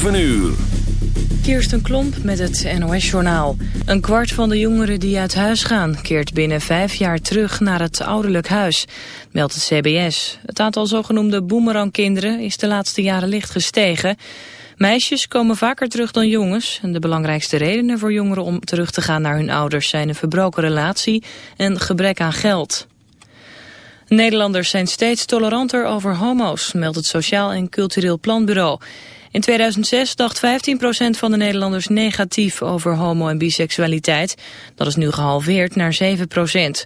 7 uur. Kirsten Klomp met het NOS-journaal. Een kwart van de jongeren die uit huis gaan... keert binnen vijf jaar terug naar het ouderlijk huis, meldt het CBS. Het aantal zogenoemde boemerangkinderen is de laatste jaren licht gestegen. Meisjes komen vaker terug dan jongens... en de belangrijkste redenen voor jongeren om terug te gaan naar hun ouders... zijn een verbroken relatie en gebrek aan geld. Nederlanders zijn steeds toleranter over homo's, meldt het Sociaal en Cultureel Planbureau. In 2006 dacht 15% van de Nederlanders negatief over homo- en biseksualiteit. Dat is nu gehalveerd naar 7%.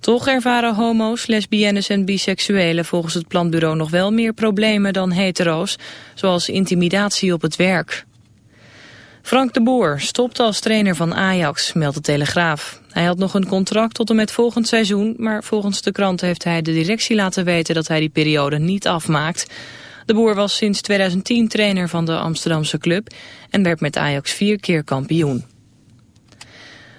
Toch ervaren homo's, lesbiennes en biseksuelen volgens het planbureau nog wel meer problemen dan hetero's, zoals intimidatie op het werk. Frank de Boer stopt als trainer van Ajax, meldt de Telegraaf. Hij had nog een contract tot en met volgend seizoen, maar volgens de krant heeft hij de directie laten weten dat hij die periode niet afmaakt. De Boer was sinds 2010 trainer van de Amsterdamse club en werd met Ajax vier keer kampioen.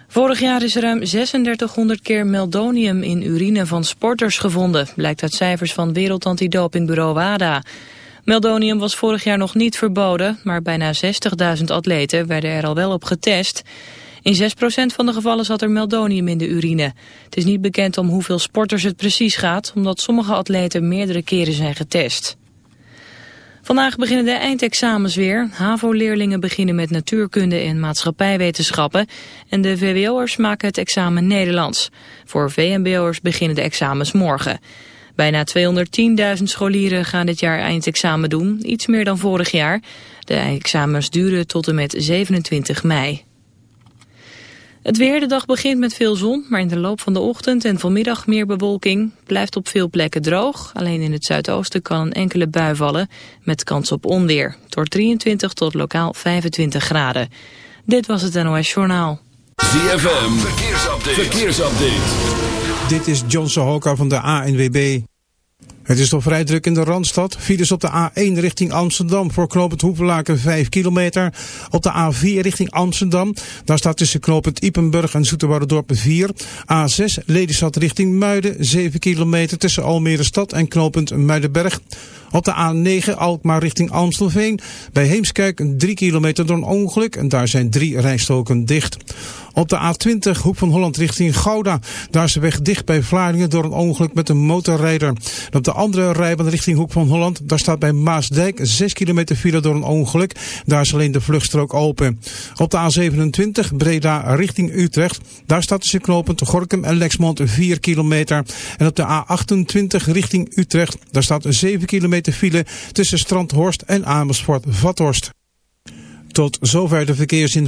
Vorig jaar is ruim 3600 keer meldonium in urine van sporters gevonden, blijkt uit cijfers van Wereld Antidopingbureau WADA. Meldonium was vorig jaar nog niet verboden, maar bijna 60.000 atleten werden er al wel op getest. In 6% van de gevallen zat er meldonium in de urine. Het is niet bekend om hoeveel sporters het precies gaat, omdat sommige atleten meerdere keren zijn getest. Vandaag beginnen de eindexamens weer. HAVO-leerlingen beginnen met natuurkunde en maatschappijwetenschappen. En de VWO'ers maken het examen Nederlands. Voor VMBO'ers beginnen de examens morgen. Bijna 210.000 scholieren gaan dit jaar eindexamen doen, iets meer dan vorig jaar. De examens duren tot en met 27 mei. Het weer, de dag begint met veel zon, maar in de loop van de ochtend en vanmiddag meer bewolking. Blijft op veel plekken droog, alleen in het zuidoosten kan een enkele bui vallen, met kans op onweer. Door 23 tot lokaal 25 graden. Dit was het NOS Journaal. ZFM, verkeersupdate. verkeersupdate. Dit is John Sohoka van de ANWB. Het is toch vrij druk in de Randstad. Files op de A1 richting Amsterdam voor knooppunt Hoevelaken 5 kilometer. Op de A4 richting Amsterdam. Daar staat tussen knooppunt Ipenburg en Zoeterwoude 4. A6 Lelystad richting Muiden 7 kilometer tussen Almere Stad en knooppunt Muidenberg. Op de A9 Alkmaar richting Amstelveen. Bij Heemskerk 3 kilometer door een ongeluk en daar zijn drie rijstoken dicht. Op de A20 Hoek van Holland richting Gouda. Daar is de weg dicht bij Vlaardingen door een ongeluk met een motorrijder. En op de andere rijbaan richting Hoek van Holland. Daar staat bij Maasdijk 6 kilometer file door een ongeluk. Daar is alleen de vluchtstrook open. Op de A27 Breda richting Utrecht. Daar staat tussen knopend Gorkum en Lexmond 4 kilometer. En op de A28 richting Utrecht. Daar staat 7 kilometer file tussen Strandhorst en Amersfoort-Vathorst. Tot zover de verkeersin.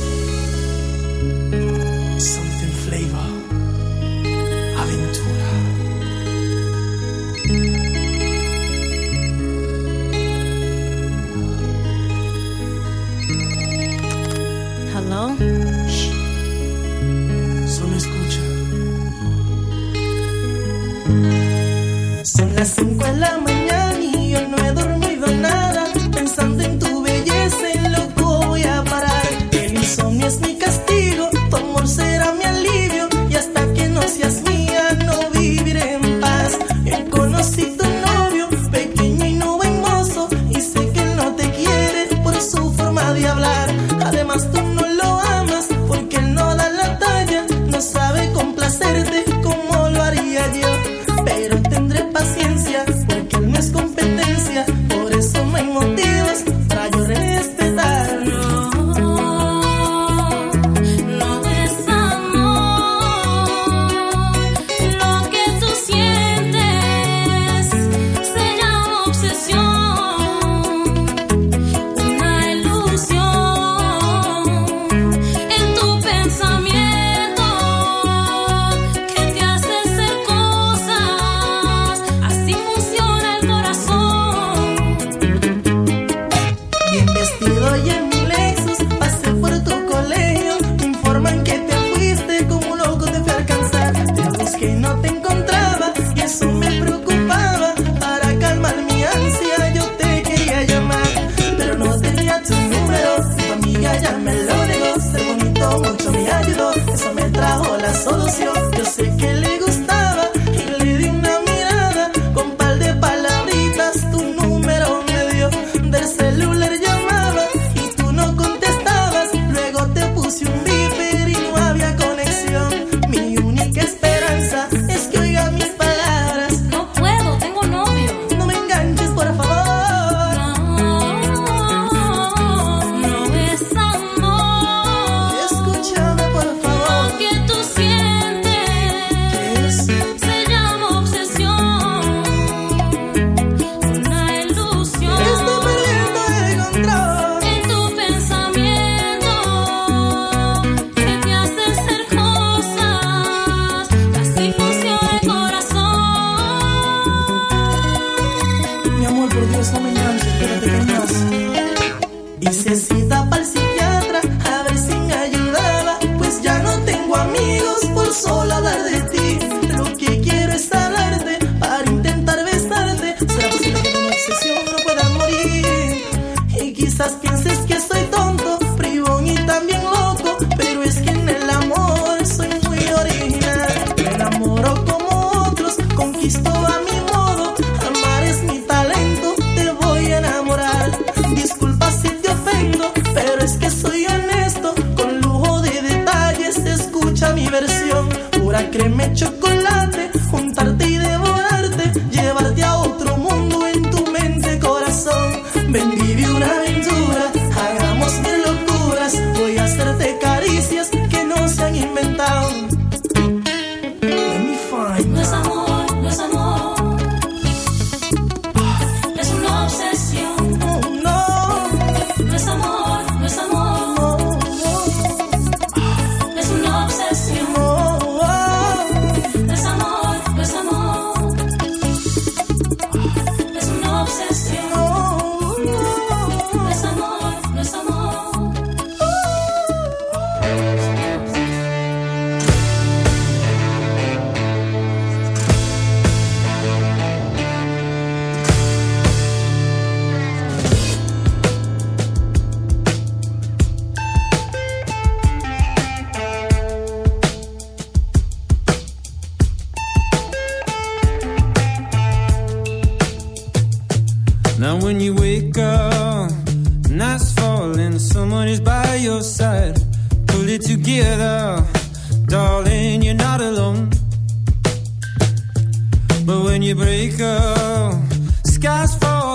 Xung 漫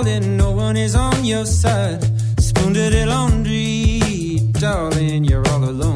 falling, no one is on your side. Spoon dirty laundry, darling, you're all alone.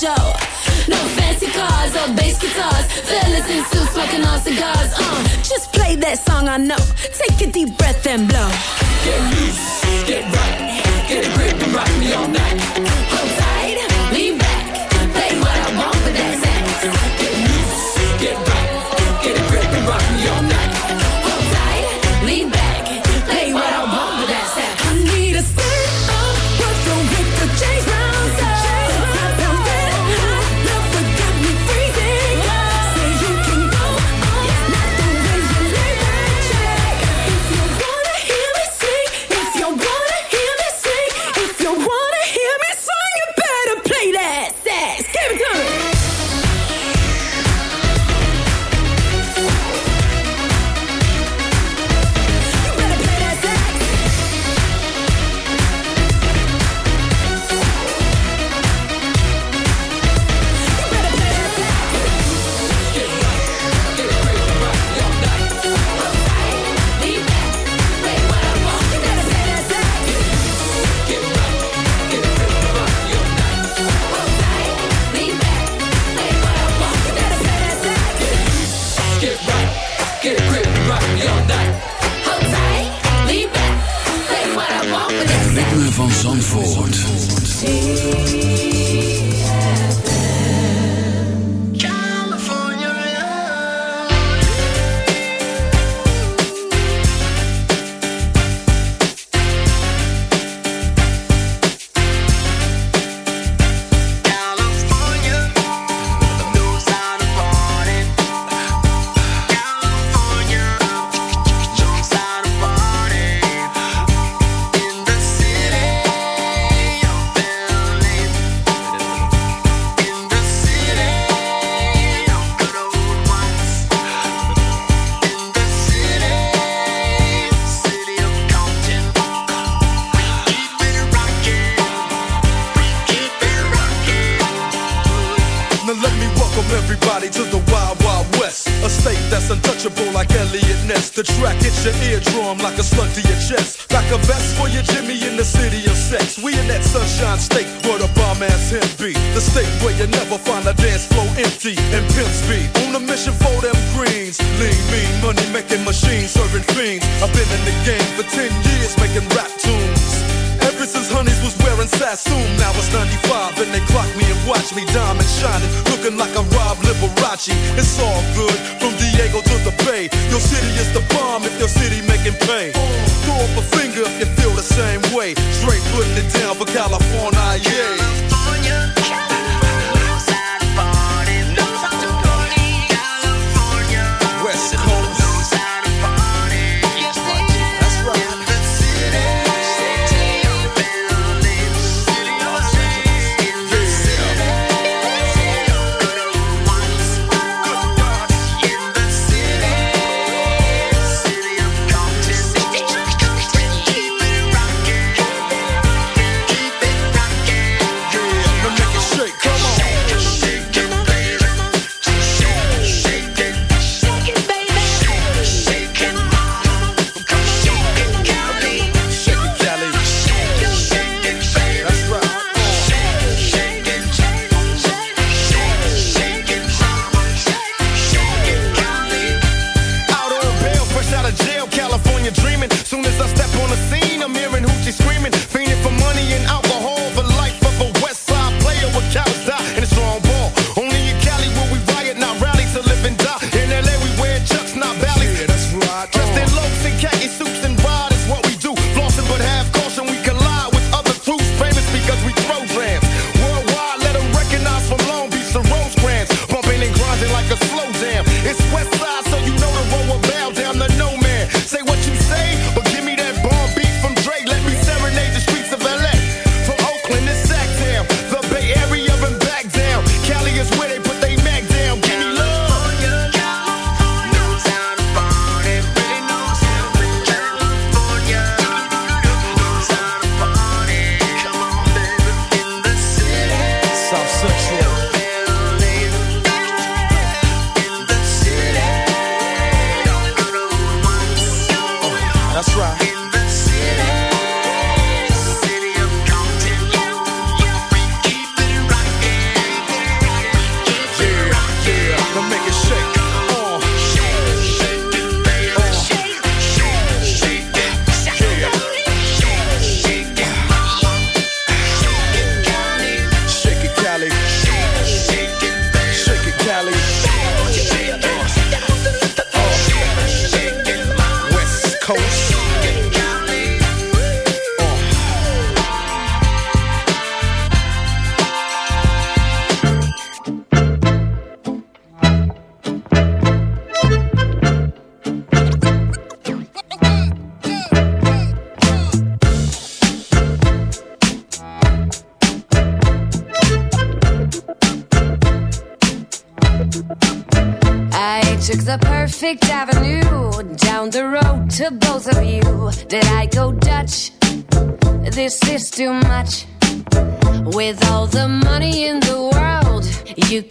show. Van Zandvoort.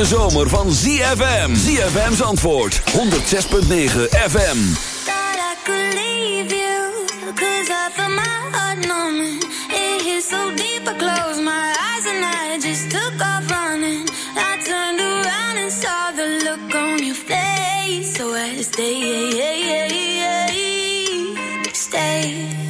hete zomer van ZFM. ZFM's antwoord 106.9 FM. Thought I could leave you, cause I felt my heart numbing. It hit so deep, I closed my eyes and I just took off running. I turned around and saw the look on your face. So I yeah. Stay.